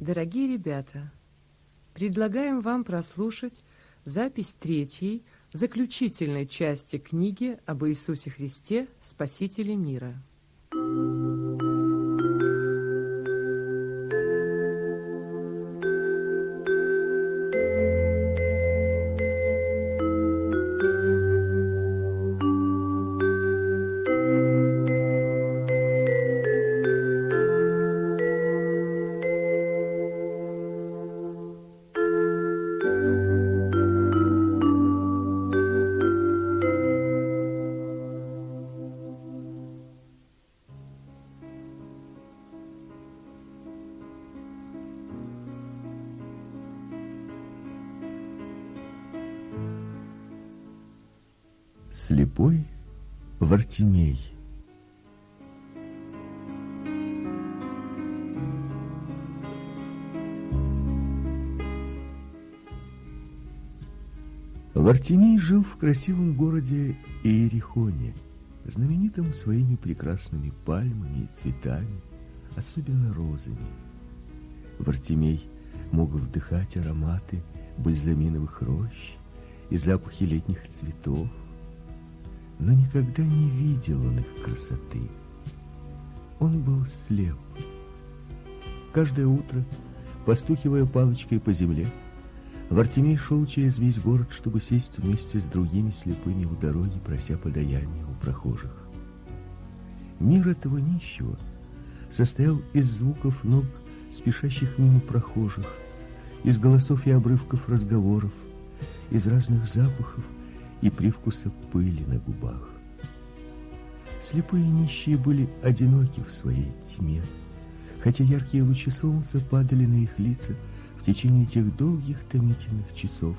Дорогие ребята, предлагаем вам прослушать запись третьей, заключительной части книги об Иисусе Христе, Спасителе мира. Вартимей жил в красивом городе Иерихоне, знаменитом своими прекрасными пальмами и цветами, особенно розами. Вартимей мог вдыхать ароматы бальзаминовых рощ и запахи летних цветов, но никогда не видел он их красоты. Он был слеп. Каждое утро, постукивая палочкой по земле, Вартимей шел через весь город, чтобы сесть вместе с другими слепыми у дороги, прося подаяния у прохожих. Мир этого нищего состоял из звуков ног спешащих мимо прохожих, из голосов и обрывков разговоров, из разных запахов, и привкуса пыли на губах. Слепые нищие были одиноки в своей тьме, хотя яркие лучи солнца падали на их лица в течение тех долгих томительных часов,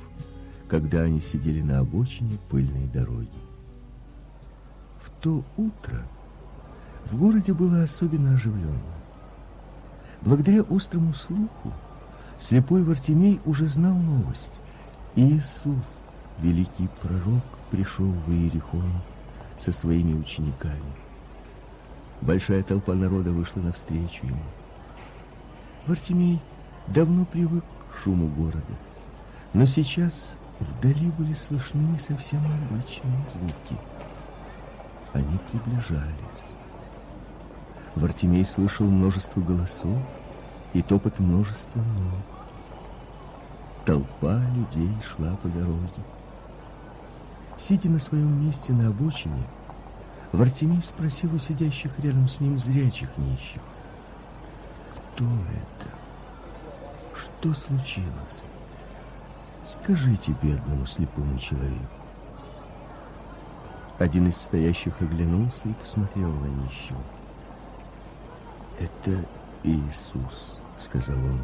когда они сидели на обочине пыльной дороги. В то утро в городе было особенно оживленно. Благодаря острому слуху слепой Вартимей уже знал новость. Иисус великий пророк пришел в Иерихон со своими учениками. Большая толпа народа вышла навстречу ему. Вартимей давно привык к шуму города, но сейчас вдали были слышны совсем обычные звуки. Они приближались. Вартимей слышал множество голосов и топот множества ног. Толпа людей шла по дороге. Сидя на своем месте на обочине, Вартимей спросил у сидящих рядом с ним зрячих нищих. Кто это? Что случилось? Скажите бедному слепому человеку. Один из стоящих оглянулся и посмотрел на нищего. «Это Иисус», — сказал он,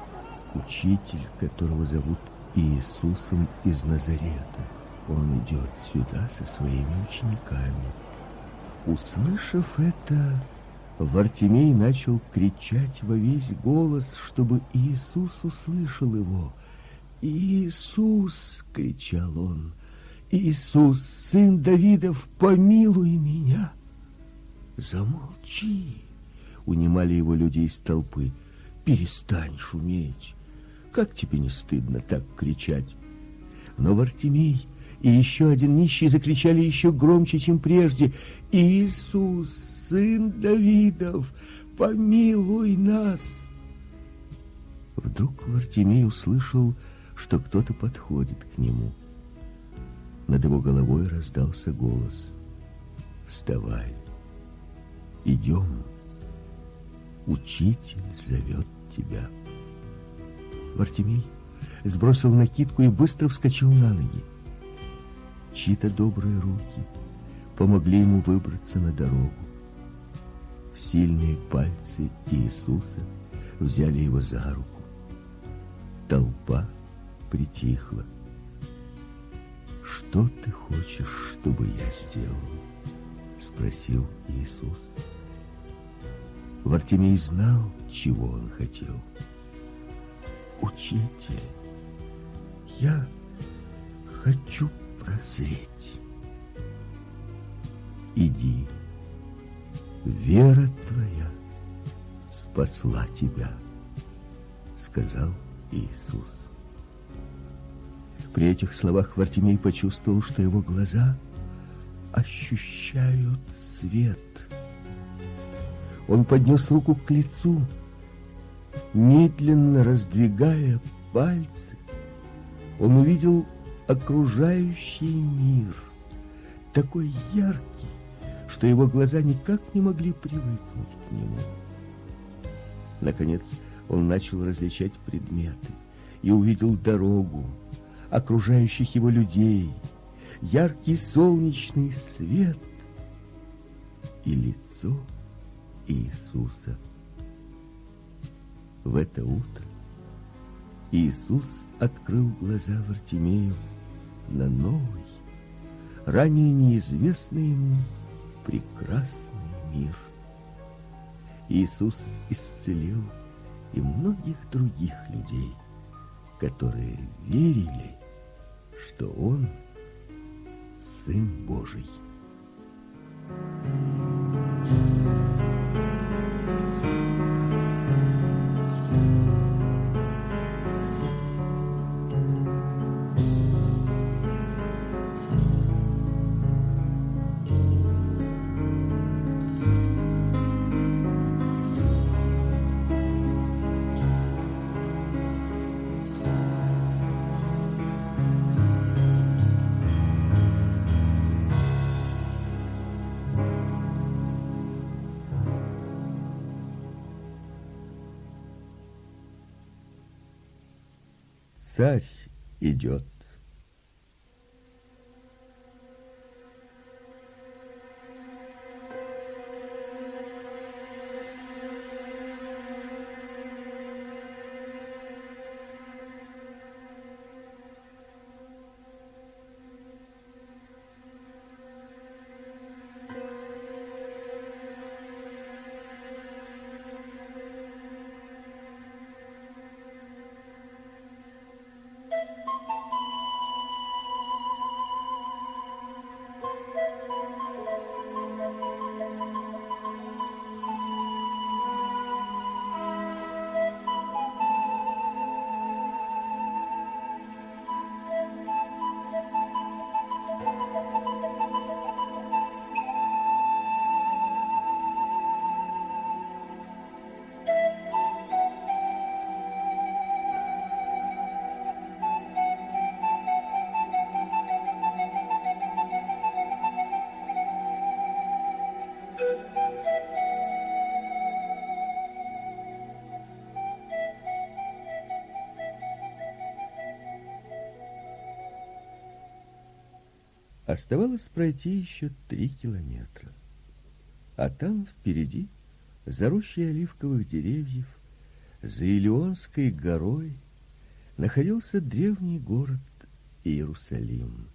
— «учитель, которого зовут Иисусом из Назарета». Он идет сюда со своими учениками. Услышав это, Вартимей начал кричать во весь голос, чтобы Иисус услышал его. «Иисус!» — кричал он. «Иисус, сын Давидов, помилуй меня!» «Замолчи!» — унимали его люди из толпы. «Перестань шуметь! Как тебе не стыдно так кричать?» Но Вартимей и еще один нищий закричали еще громче, чем прежде. «Иисус, сын Давидов, помилуй нас!» Вдруг Вартимей услышал, что кто-то подходит к нему. Над его головой раздался голос. «Вставай! Идем! Учитель зовет тебя!» Вартимей сбросил накидку и быстро вскочил на ноги. Чьи-то добрые руки помогли ему выбраться на дорогу. Сильные пальцы Иисуса взяли его за руку. Толпа притихла. «Что ты хочешь, чтобы я сделал?» — спросил Иисус. Вартимей знал, чего он хотел. «Учитель, я хочу прозреть. Иди, вера твоя спасла тебя, сказал Иисус. При этих словах Вартимей почувствовал, что его глаза ощущают свет. Он поднес руку к лицу, медленно раздвигая пальцы. Он увидел окружающий мир, такой яркий, что его глаза никак не могли привыкнуть к нему. Наконец он начал различать предметы и увидел дорогу, окружающих его людей, яркий солнечный свет и лицо Иисуса. В это утро Иисус открыл глаза Вартимею на новый, ранее неизвестный ему прекрасный мир. Иисус исцелил и многих других людей, которые верили, что Он Сын Божий. Царь идет. Оставалось пройти еще три километра. А там впереди, за рощей оливковых деревьев, за Илионской горой, находился древний город Иерусалим.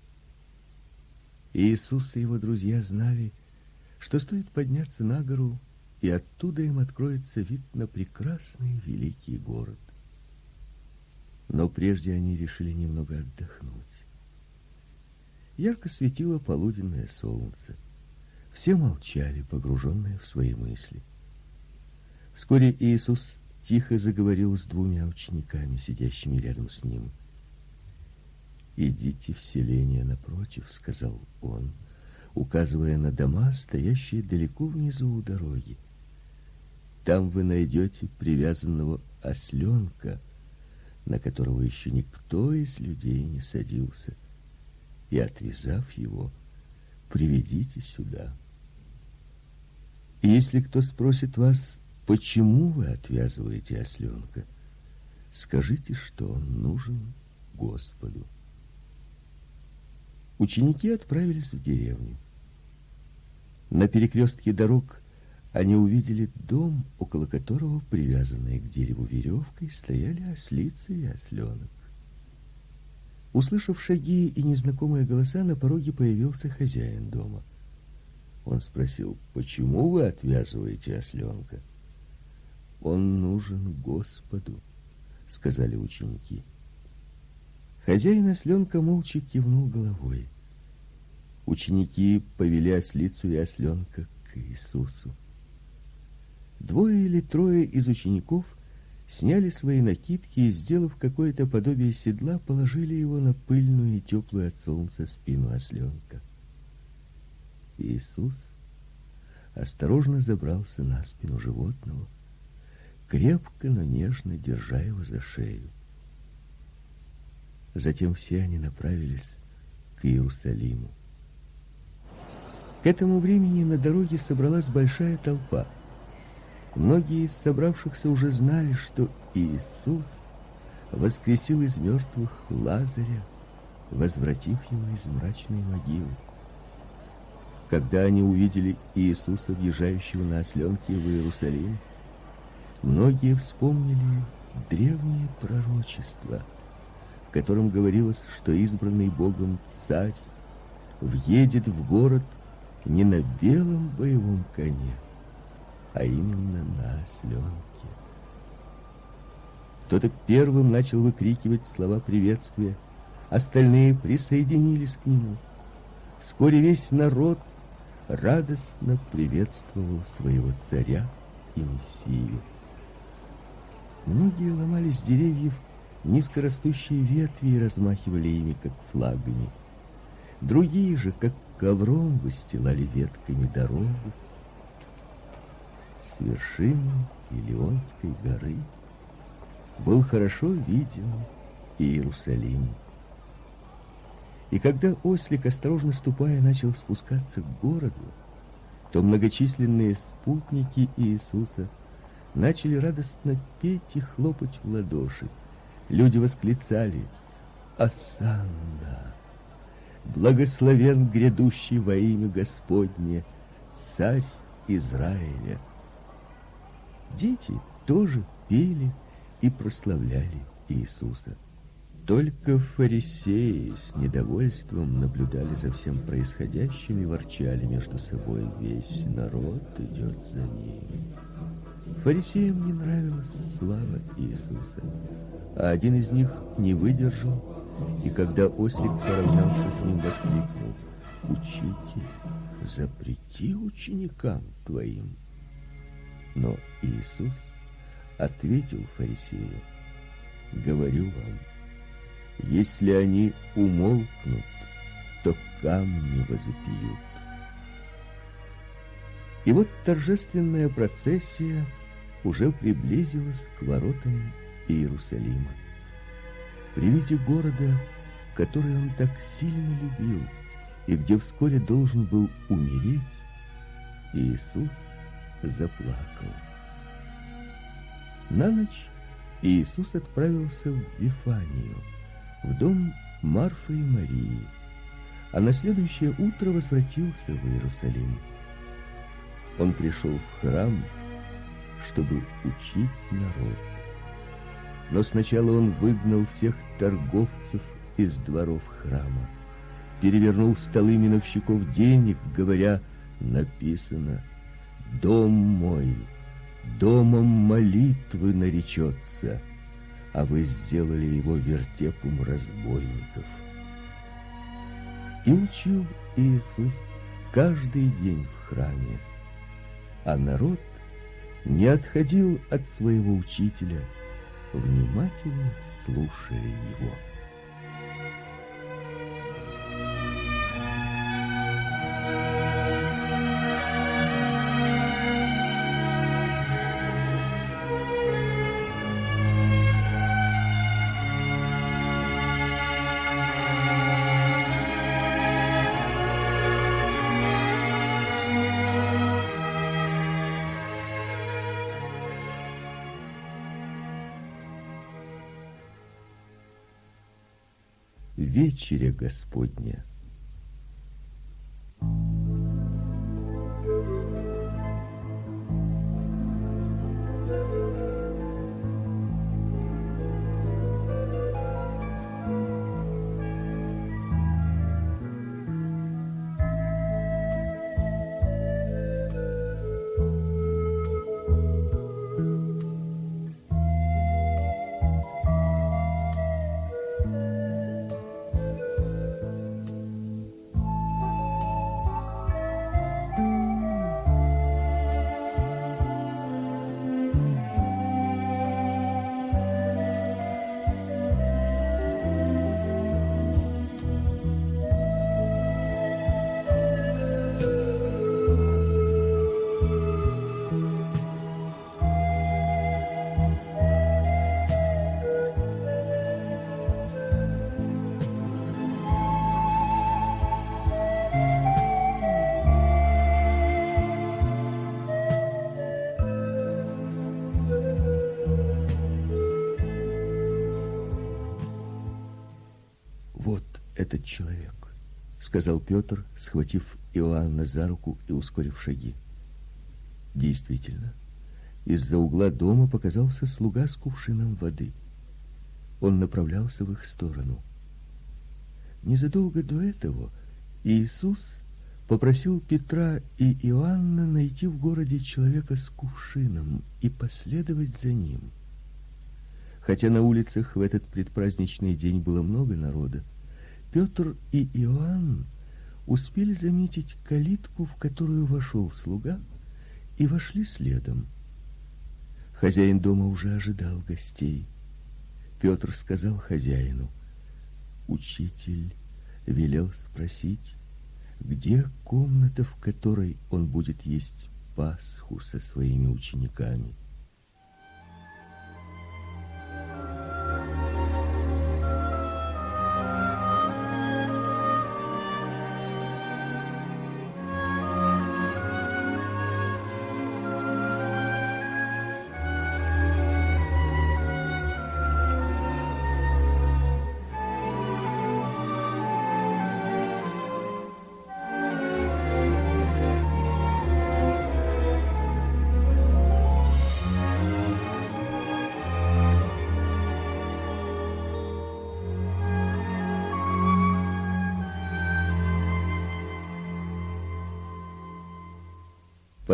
Иисус и его друзья знали, что стоит подняться на гору, и оттуда им откроется вид на прекрасный великий город. Но прежде они решили немного отдохнуть. Ярко светило полуденное солнце. Все молчали, погруженные в свои мысли. Вскоре Иисус тихо заговорил с двумя учениками, сидящими рядом с ним. «Идите в селение напротив», — сказал он, указывая на дома, стоящие далеко внизу у дороги. «Там вы найдете привязанного осленка, на которого еще никто из людей не садился» и, отвязав его, приведите сюда. И если кто спросит вас, почему вы отвязываете осленка, скажите, что он нужен Господу. Ученики отправились в деревню. На перекрестке дорог они увидели дом, около которого, привязанные к дереву веревкой, стояли ослица и осленок. Услышав шаги и незнакомые голоса, на пороге появился хозяин дома. Он спросил, почему вы отвязываете осленка? Он нужен Господу, сказали ученики. Хозяин осленка молча кивнул головой. Ученики повели ослицу и осленка к Иисусу. Двое или трое из учеников сняли свои накидки и, сделав какое-то подобие седла, положили его на пыльную и теплую от солнца спину осленка. Иисус осторожно забрался на спину животного, крепко, но нежно держа его за шею. Затем все они направились к Иерусалиму. К этому времени на дороге собралась большая толпа. Многие из собравшихся уже знали, что Иисус воскресил из мертвых Лазаря, возвратив его из мрачной могилы. Когда они увидели Иисуса, въезжающего на осленке в Иерусалим, многие вспомнили древнее пророчество, в котором говорилось, что избранный Богом царь въедет в город не на белом боевом коне, а именно на осленке. Кто-то первым начал выкрикивать слова приветствия, остальные присоединились к нему. Вскоре весь народ радостно приветствовал своего царя и мессию. Многие ломали с деревьев низкорастущие ветви и размахивали ими, как флагами. Другие же, как ковром, выстилали ветками дорогу. С вершины Илионской горы был хорошо виден Иерусалим. И когда ослик, осторожно ступая, начал спускаться к городу, то многочисленные спутники Иисуса начали радостно петь и хлопать в ладоши. Люди восклицали «Асанна! Благословен грядущий во имя Господне, царь Израиля!» Дети тоже пели и прославляли Иисуса. Только фарисеи с недовольством наблюдали за всем происходящим и ворчали между собой. Весь народ идет за ними. Фарисеям не нравилась слава Иисуса, а один из них не выдержал, и когда ослик поравнялся с ним, воскликнул, «Учитель, запрети ученикам твоим». Но Иисус ответил фарисею, «Говорю вам, если они умолкнут, то камни возопьют. И вот торжественная процессия уже приблизилась к воротам Иерусалима. При виде города, который он так сильно любил и где вскоре должен был умереть, Иисус заплакал. На ночь Иисус отправился в Вифанию – в дом Марфы и Марии, а на следующее утро возвратился в Иерусалим. Он пришел в храм, чтобы учить народ. Но сначала он выгнал всех торговцев из дворов храма, перевернул столы миновщиков денег, говоря, написано «Дом мой, домом молитвы наречется» а вы сделали его вертепом разбойников. И учил Иисус каждый день в храме, а народ не отходил от своего учителя, внимательно слушая его. Господня. Этот человек, сказал Петр, схватив Иоанна за руку и ускорив шаги. Действительно, из-за угла дома показался слуга с кувшином воды. Он направлялся в их сторону. Незадолго до этого Иисус попросил Петра и Иоанна найти в городе человека с кувшином и последовать за ним. Хотя на улицах в этот предпраздничный день было много народа, Петр и Иоанн успели заметить калитку, в которую вошел слуга, и вошли следом. Хозяин дома уже ожидал гостей. Петр сказал хозяину: "Учитель велел спросить, где комната, в которой он будет есть Пасху со своими учениками?"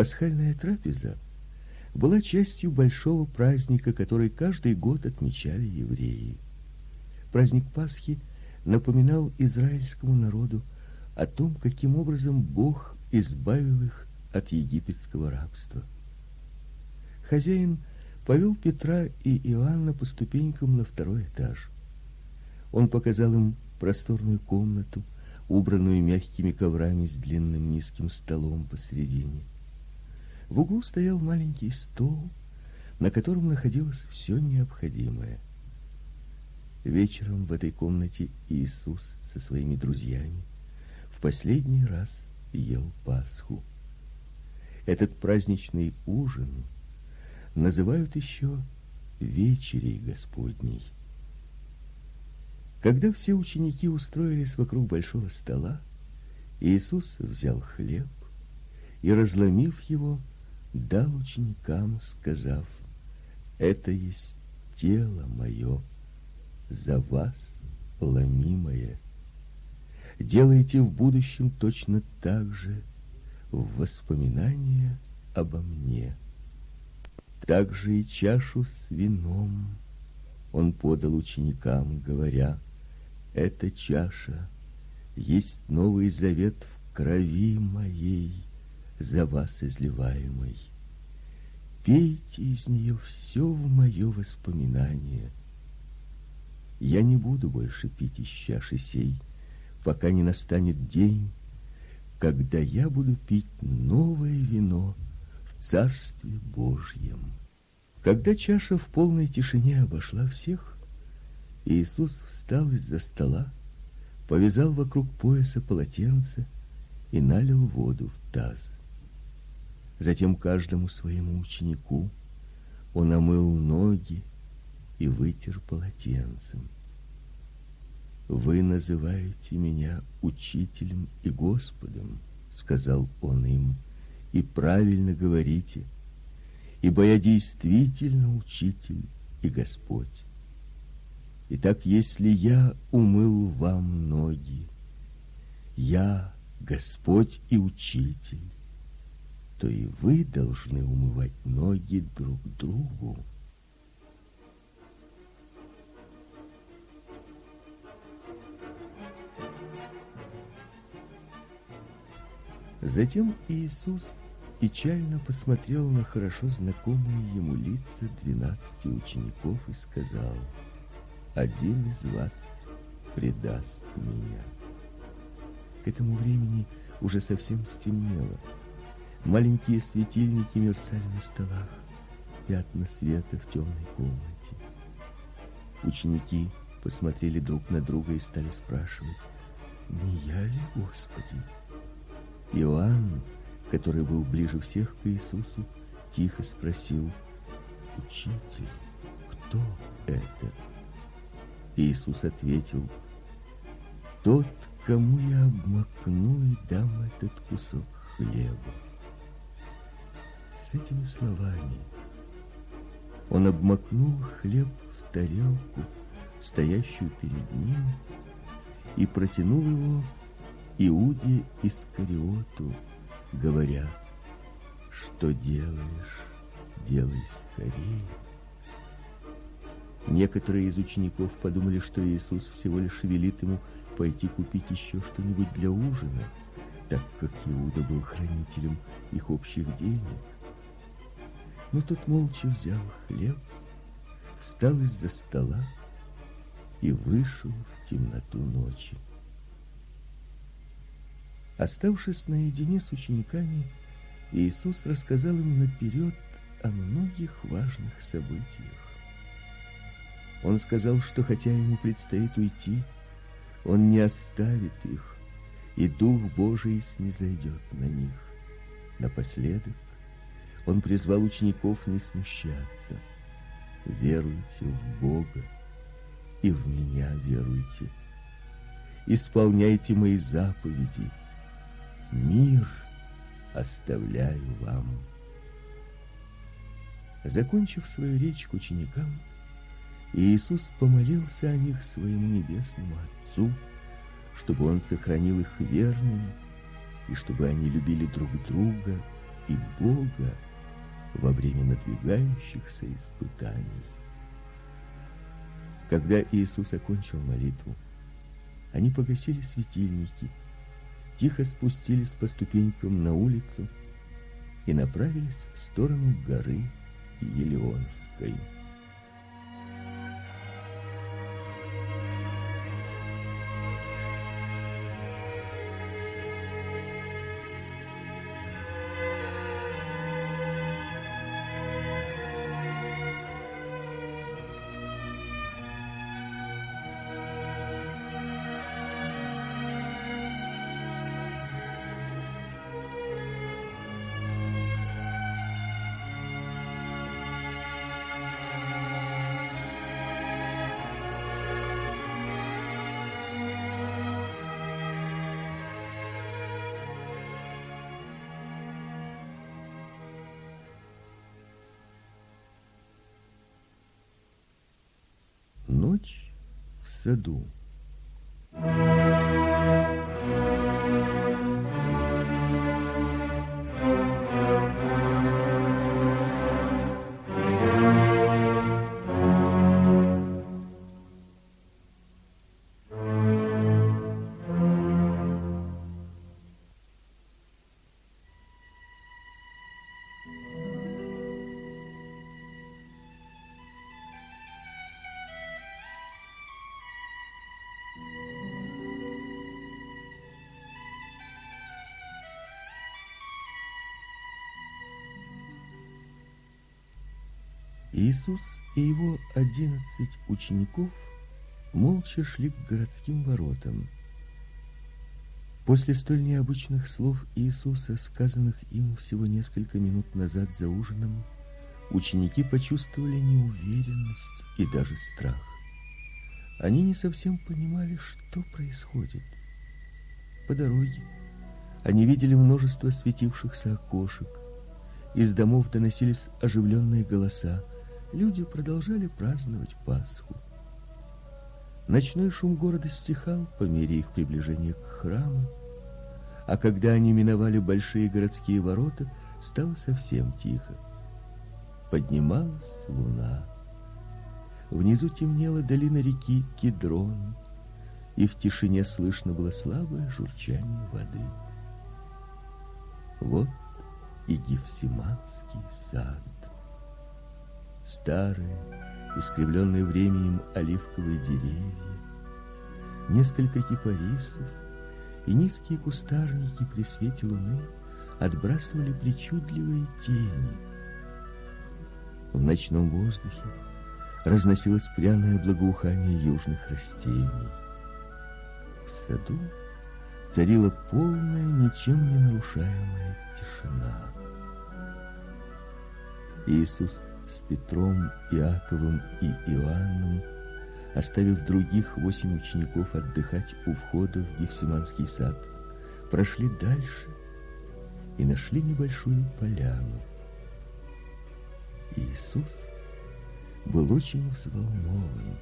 Пасхальная трапеза была частью большого праздника, который каждый год отмечали евреи. Праздник Пасхи напоминал израильскому народу о том, каким образом Бог избавил их от египетского рабства. Хозяин повел Петра и Иоанна по ступенькам на второй этаж. Он показал им просторную комнату, убранную мягкими коврами с длинным низким столом посередине. В углу стоял маленький стол, на котором находилось все необходимое. Вечером в этой комнате Иисус со своими друзьями в последний раз ел Пасху. Этот праздничный ужин называют еще вечерей Господней. Когда все ученики устроились вокруг большого стола, Иисус взял хлеб и разломив его, дал ученикам, сказав: "Это есть тело мое за вас ломимое. Делайте в будущем точно так же в воспоминание обо мне". Также и чашу с вином он подал ученикам, говоря: "Эта чаша есть новый завет в крови моей" за вас изливаемой. Пейте из нее все в мое воспоминание. Я не буду больше пить из чаши сей, пока не настанет день, когда я буду пить новое вино в Царстве Божьем. Когда чаша в полной тишине обошла всех, Иисус встал из-за стола, повязал вокруг пояса полотенце и налил воду в таз. Затем каждому своему ученику он омыл ноги и вытер полотенцем. Вы называете меня учителем и Господом, сказал он им. И правильно говорите, ибо я действительно учитель и Господь. Итак, если я умыл вам ноги, я Господь и учитель, то и вы должны умывать ноги друг другу. Затем Иисус печально посмотрел на хорошо знакомые ему лица двенадцати учеников и сказал: "Один из вас предаст меня". К этому времени уже совсем стемнело. Маленькие светильники мерцали на столах, пятна света в темной комнате. Ученики посмотрели друг на друга и стали спрашивать: "Не я ли, Господи?" Иоанн, который был ближе всех к Иисусу, тихо спросил: "Учитель, кто это?" Иисус ответил: тот, кому я обмакну и дам этот кусок хлеба. Этими словами он обмакнул хлеб в тарелку, стоящую перед ним, и протянул его Иуде Искариоту, говоря, что делаешь, делай скорее. Некоторые из учеников подумали, что Иисус всего лишь велит ему пойти купить еще что-нибудь для ужина, так как Иуда был хранителем их общих денег. Но тот молча взял хлеб, встал из-за стола и вышел в темноту ночи. Оставшись наедине с учениками, Иисус рассказал им наперед о многих важных событиях. Он сказал, что хотя ему предстоит уйти, он не оставит их, и Дух Божий снизойдет на них. Напоследок он призвал учеников не смущаться. Веруйте в Бога и в меня веруйте. Исполняйте мои заповеди. Мир оставляю вам. Закончив свою речь к ученикам, Иисус помолился о них своему небесному Отцу, чтобы он сохранил их верными и чтобы они любили друг друга и Бога во время надвигающихся испытаний. Когда Иисус окончил молитву, они погасили светильники, тихо спустились по ступенькам на улицу и направились в сторону горы Елеонской. В Иисус и его одиннадцать учеников молча шли к городским воротам. После столь необычных слов Иисуса, сказанных им всего несколько минут назад за ужином, ученики почувствовали неуверенность и даже страх. Они не совсем понимали, что происходит. По дороге они видели множество светившихся окошек. Из домов доносились оживленные голоса люди продолжали праздновать Пасху. Ночной шум города стихал по мере их приближения к храму, а когда они миновали большие городские ворота, стало совсем тихо. Поднималась луна. Внизу темнела долина реки Кедрон, и в тишине слышно было слабое журчание воды. Вот и Гефсиманский сад старые, искривленные временем оливковые деревья, несколько кипарисов и низкие кустарники при свете луны отбрасывали причудливые тени. В ночном воздухе разносилось пряное благоухание южных растений. В саду царила полная, ничем не нарушаемая тишина. Иисус с Петром, Иаковом и Иоанном оставив других восемь учеников отдыхать у входа в Гефсиманский сад, прошли дальше и нашли небольшую поляну. Иисус был очень взволнован.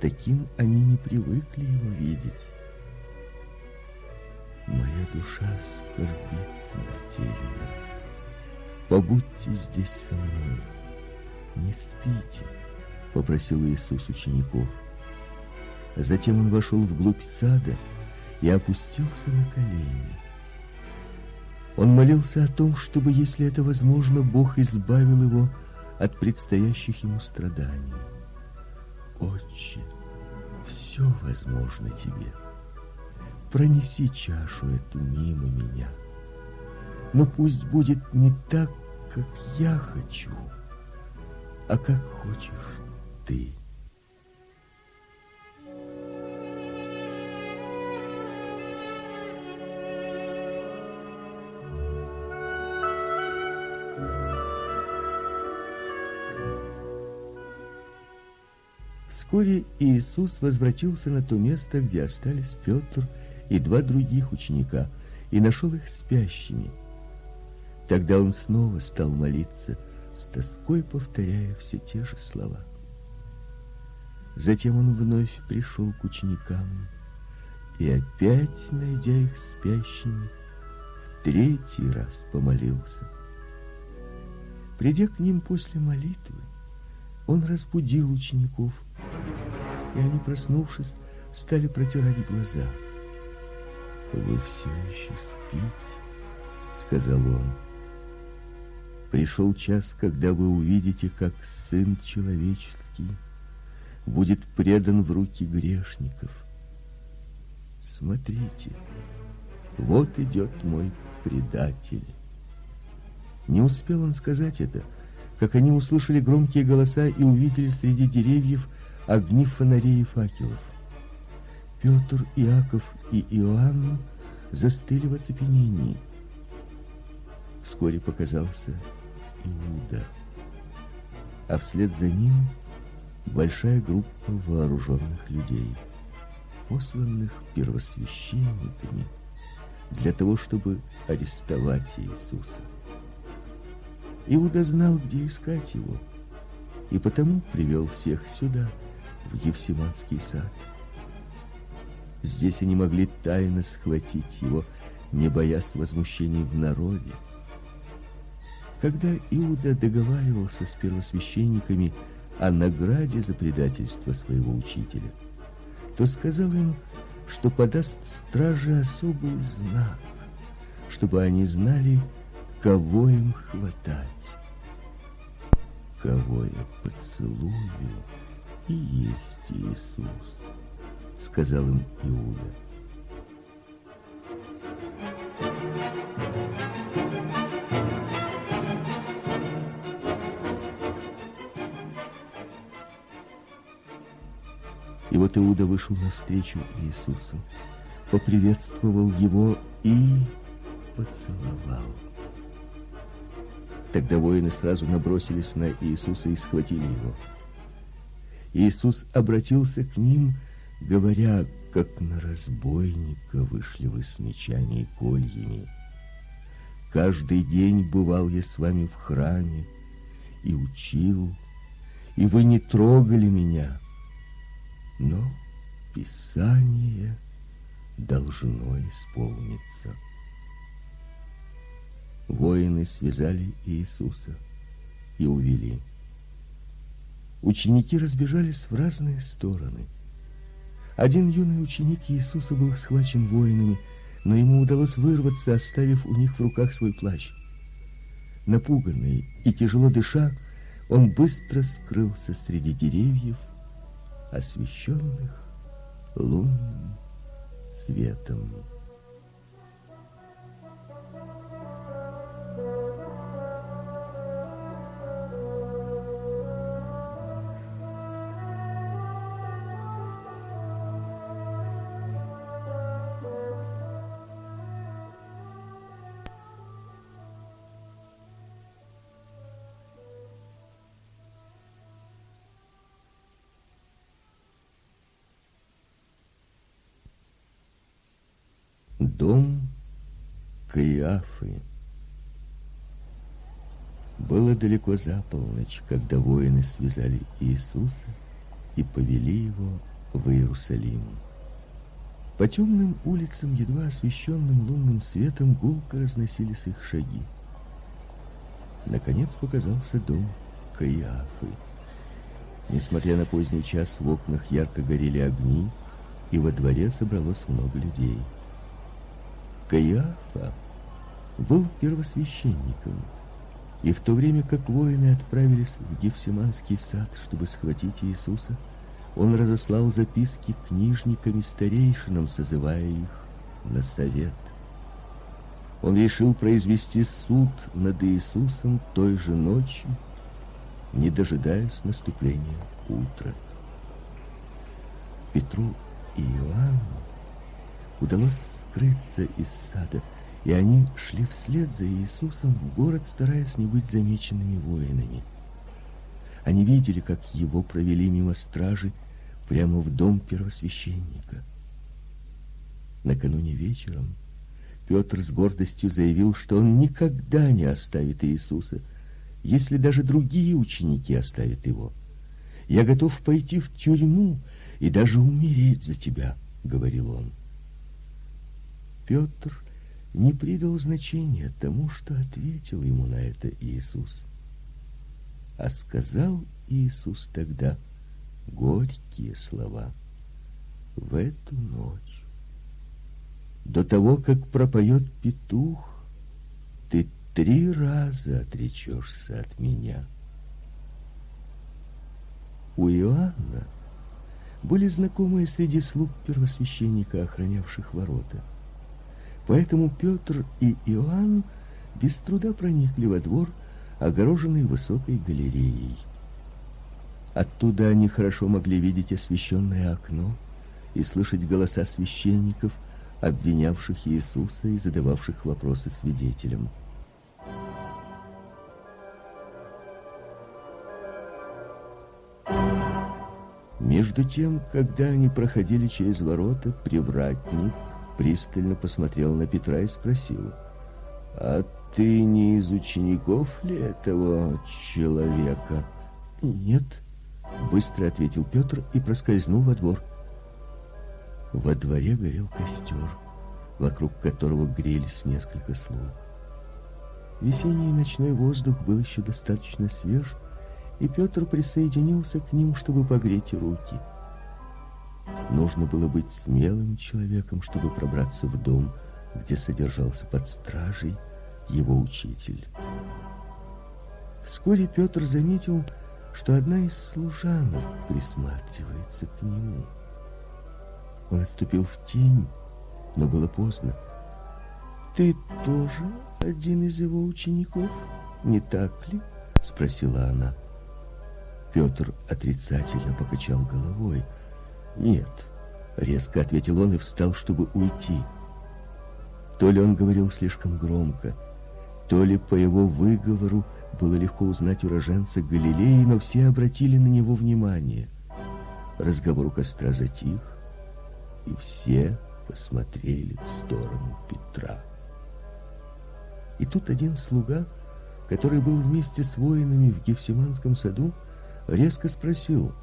Таким они не привыкли его видеть. Моя душа скорбит смертельно. Побудьте здесь со мной. Не спите, попросил Иисус учеников. Затем он вошел вглубь сада и опустился на колени. Он молился о том, чтобы, если это возможно, Бог избавил его от предстоящих ему страданий. Отче, все возможно тебе. Пронеси чашу эту мимо меня. Но пусть будет не так, как я хочу, а как хочешь ты. Вскоре Иисус возвратился на то место, где остались Петр и два других ученика, и нашел их спящими. Тогда он снова стал молиться, с тоской повторяя все те же слова. Затем он вновь пришел к ученикам и опять, найдя их спящими, в третий раз помолился. Придя к ним после молитвы, он разбудил учеников и они, проснувшись, стали протирать глаза. «Вы все еще спите», — сказал он. «Пришел час, когда вы увидите, как Сын Человеческий будет предан в руки грешников. Смотрите, вот идет мой предатель». Не успел он сказать это, как они услышали громкие голоса и увидели среди деревьев огни фонарей и факелов. Петр, Иаков и Иоанн застыли в оцепенении. Вскоре показался Иуда, а вслед за ним большая группа вооруженных людей, посланных первосвященниками для того, чтобы арестовать Иисуса. Иуда знал, где искать его, и потому привел всех сюда – в Евсиманский сад. Здесь они могли тайно схватить его, не боясь возмущений в народе. Когда Иуда договаривался с первосвященниками о награде за предательство своего учителя, то сказал им, что подаст страже особый знак, чтобы они знали, кого им хватать. Кого я поцелую, и есть Иисус, сказал им Иуда. И вот Иуда вышел навстречу Иисусу, поприветствовал его и поцеловал. Тогда воины сразу набросились на Иисуса и схватили его. Иисус обратился к ним, говоря, как на разбойника вышли вы с мечами и кольями. Каждый день бывал я с вами в храме и учил, и вы не трогали меня. Но Писание должно исполниться. Воины связали Иисуса и увели. Ученики разбежались в разные стороны. Один юный ученик Иисуса был схвачен воинами, но ему удалось вырваться, оставив у них в руках свой плащ. Напуганный и тяжело дыша, он быстро скрылся среди деревьев, освещенных лунным светом. Дом Каиафы. Было далеко за полночь, когда воины связали Иисуса и повели его в Иерусалим. По темным улицам, едва освещенным лунным светом, гулко разносились их шаги. Наконец показался дом Каиафы. Несмотря на поздний час, в окнах ярко горели огни, и во дворе собралось много людей. Каиафа был первосвященником, и в то время как воины отправились в Гефсиманский сад, чтобы схватить Иисуса, он разослал записки книжникам и старейшинам, созывая их на совет. Он решил произвести суд над Иисусом той же ночью, не дожидаясь наступления утра. Петру и Иоанну удалось скрыться из сада, и они шли вслед за Иисусом в город, стараясь не быть замеченными воинами. Они видели, как его провели мимо стражи прямо в дом первосвященника. Накануне вечером Петр с гордостью заявил, что он никогда не оставит Иисуса, если даже другие ученики оставят его. Я готов пойти в тюрьму и даже умереть за тебя, говорил он. Петр не придал значения тому, что ответил ему на это Иисус. А сказал Иисус тогда горькие слова. В эту ночь, до того, как пропоет петух, ты три раза отречешься от меня. У Иоанна были знакомые среди слуг первосвященника, охранявших ворота. Поэтому Петр и Иоанн без труда проникли во двор, огороженный высокой галереей. Оттуда они хорошо могли видеть освещенное окно и слышать голоса священников, обвинявших Иисуса и задававших вопросы свидетелям. Между тем, когда они проходили через ворота, привратник пристально посмотрел на Петра и спросил: "А ты не из учеников ли этого человека?" "Нет", быстро ответил Петр и проскользнул во двор. Во дворе горел костер, вокруг которого грелись несколько слуг. Весенний ночной воздух был еще достаточно свеж, и Петр присоединился к ним, чтобы погреть руки. Нужно было быть смелым человеком, чтобы пробраться в дом, где содержался под стражей его учитель. Вскоре Петр заметил, что одна из служанок присматривается к нему. Он отступил в тень, но было поздно. Ты тоже один из его учеников, не так ли? спросила она. Петр отрицательно покачал головой. Нет, резко ответил он и встал, чтобы уйти. То ли он говорил слишком громко, то ли по его выговору было легко узнать уроженца Галилеи, но все обратили на него внимание. Разговор у костра затих, и все посмотрели в сторону Петра. И тут один слуга, который был вместе с воинами в Гефсиманском саду, резко спросил: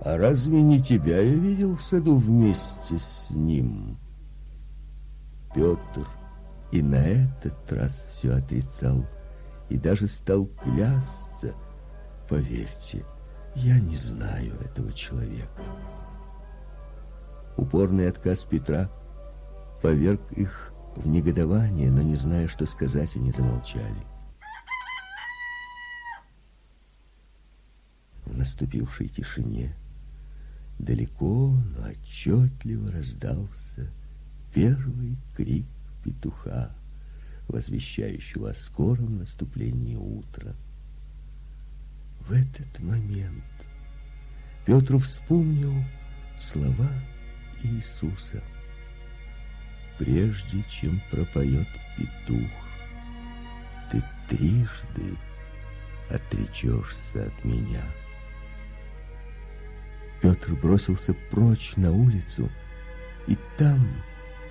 "А разве не тебя я видел в саду вместе с ним?" Петр и на этот раз все отрицал и даже стал клясться. Поверьте, я не знаю этого человека. Упорный отказ Петра поверг их в негодование, но не зная, что сказать, они замолчали. В наступившей тишине далеко, но отчетливо раздался первый крик петуха возвещающего о скором наступлении утра. В этот момент Петр вспомнил слова Иисуса. Прежде чем пропоет петух, ты трижды отречешься от меня. Петр бросился прочь на улицу, и там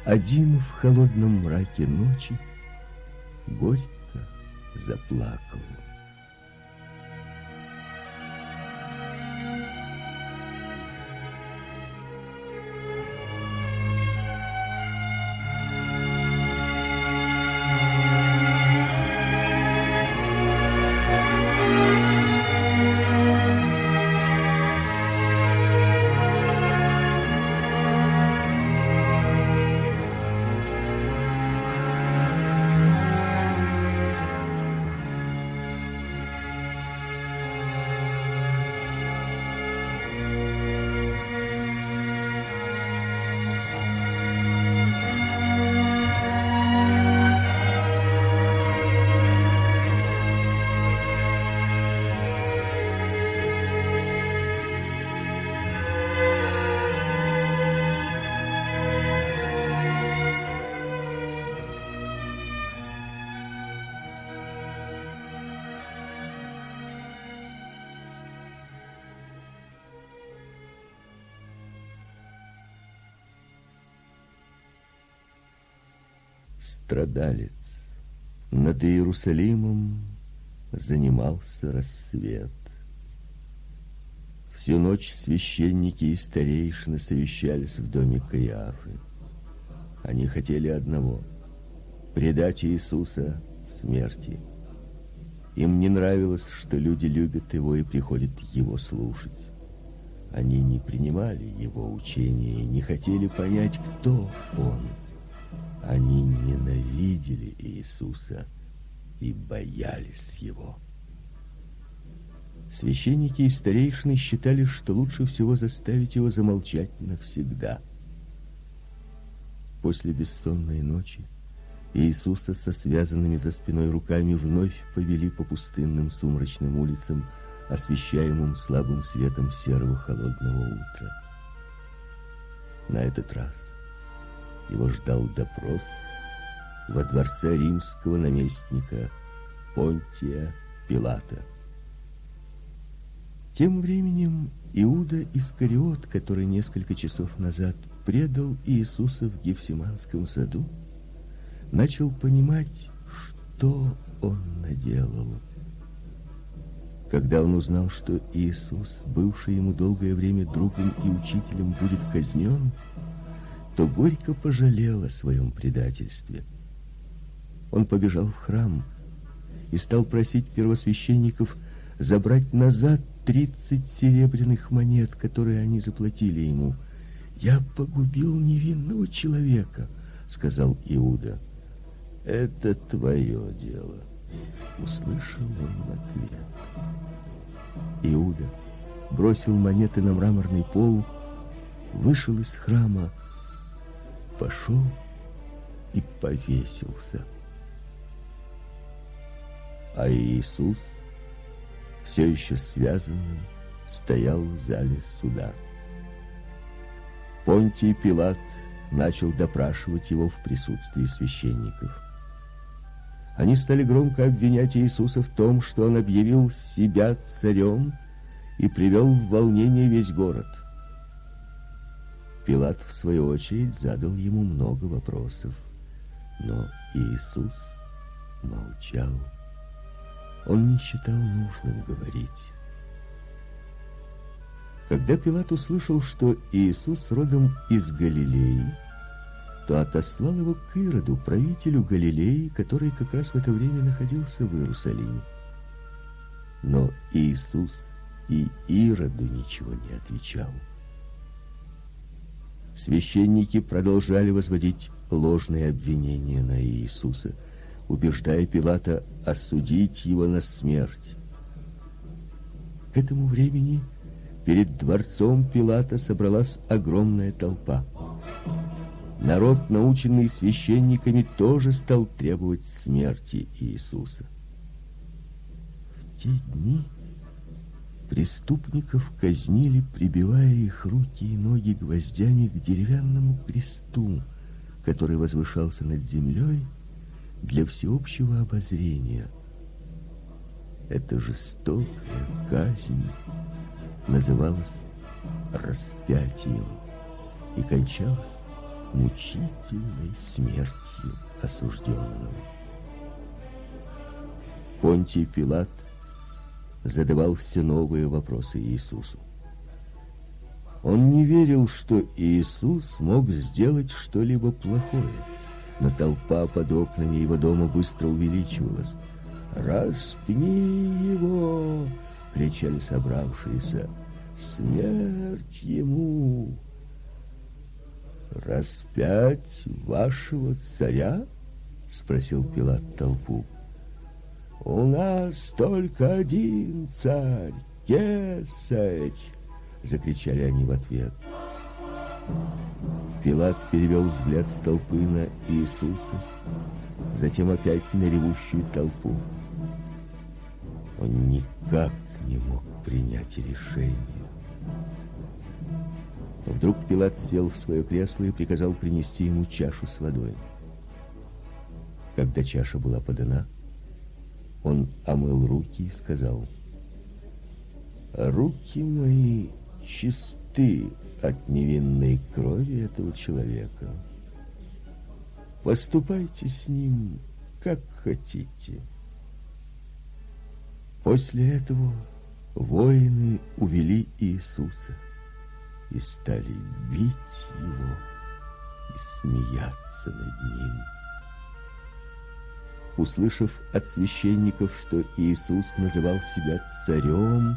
один в холодном мраке ночи, горько заплакал. Страдалец. Над Иерусалимом занимался рассвет. Всю ночь священники и старейшины совещались в доме Каиафы. Они хотели одного предать Иисуса смерти. Им не нравилось, что люди любят его и приходят его слушать. Они не принимали его учения и не хотели понять, кто он. Они ненавидели Иисуса и боялись его. Священники и старейшины считали, что лучше всего заставить его замолчать навсегда. После бессонной ночи Иисуса со связанными за спиной руками вновь повели по пустынным сумрачным улицам, освещаемым слабым светом серого холодного утра. На этот раз его ждал допрос во дворце римского наместника Понтия Пилата. Тем временем Иуда Искариот, который несколько часов назад предал Иисуса в Гефсиманском саду, начал понимать, что он наделал. Когда он узнал, что Иисус, бывший ему долгое время другом и учителем, будет казнен, то горько пожалел о своем предательстве. Он побежал в храм и стал просить первосвященников забрать назад тридцать серебряных монет, которые они заплатили ему. Я погубил невинного человека, сказал Иуда. Это твое дело, услышал он в ответ. Иуда бросил монеты на мраморный пол, вышел из храма пошел и повесился. А Иисус, все еще связанный, стоял в зале суда. Понтий Пилат начал допрашивать его в присутствии священников. Они стали громко обвинять Иисуса в том, что он объявил себя царем и привел в волнение весь город. Пилат в свою очередь задал ему много вопросов, но Иисус молчал. Он не считал нужным говорить. Когда Пилат услышал, что Иисус родом из Галилеи, то отослал его к Ироду, правителю Галилеи, который как раз в это время находился в Иерусалиме. Но Иисус и Ироду ничего не отвечал. Священники продолжали возводить ложные обвинения на Иисуса, убеждая Пилата осудить его на смерть. К этому времени перед дворцом Пилата собралась огромная толпа. Народ, наученный священниками, тоже стал требовать смерти Иисуса. В те дни Преступников казнили, прибивая их руки и ноги гвоздями к деревянному кресту, который возвышался над землей для всеобщего обозрения. Эта жестокая казнь называлась распятием и кончалась мучительной смертью осужденного. Понтий Пилат задавал все новые вопросы Иисусу. Он не верил, что Иисус мог сделать что-либо плохое, но толпа под окнами его дома быстро увеличивалась. «Распни его!» — кричали собравшиеся. «Смерть ему!» «Распять вашего царя?» — спросил Пилат толпу. «У нас только один царь, Кесарь!» — закричали они в ответ. Пилат перевел взгляд с толпы на Иисуса, затем опять на ревущую толпу. Он никак не мог принять решение. Вдруг Пилат сел в свое кресло и приказал принести ему чашу с водой. Когда чаша была подана, он омыл руки и сказал: "Руки мои чисты от невинной крови этого человека. Поступайте с ним как хотите". После этого воины увели Иисуса и стали бить его и смеяться над ним. Услышав от священников, что Иисус называл себя царем,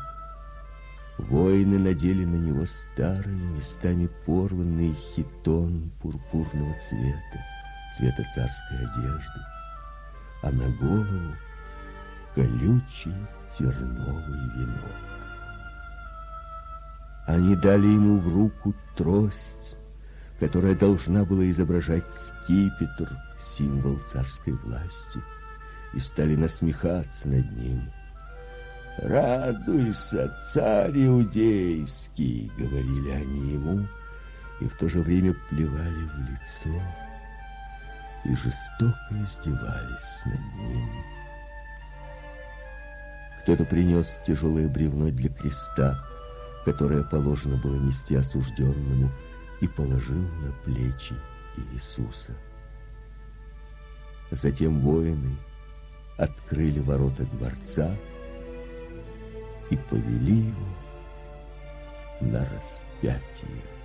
воины надели на него старые, местами порванный хитон пурпурного цвета, цвета царской одежды, а на голову колючий терновый венок. Они дали ему в руку трость, которая должна была изображать скипетр, символ царской власти, и стали насмехаться над ним. «Радуйся, царь иудейский!» — говорили они ему, и в то же время плевали в лицо и жестоко издевались над ним. Кто-то принес тяжелое бревно для креста, которое положено было нести осужденному, и положил на плечи Иисуса. Затем воины открыли ворота дворца и повели его на распятие.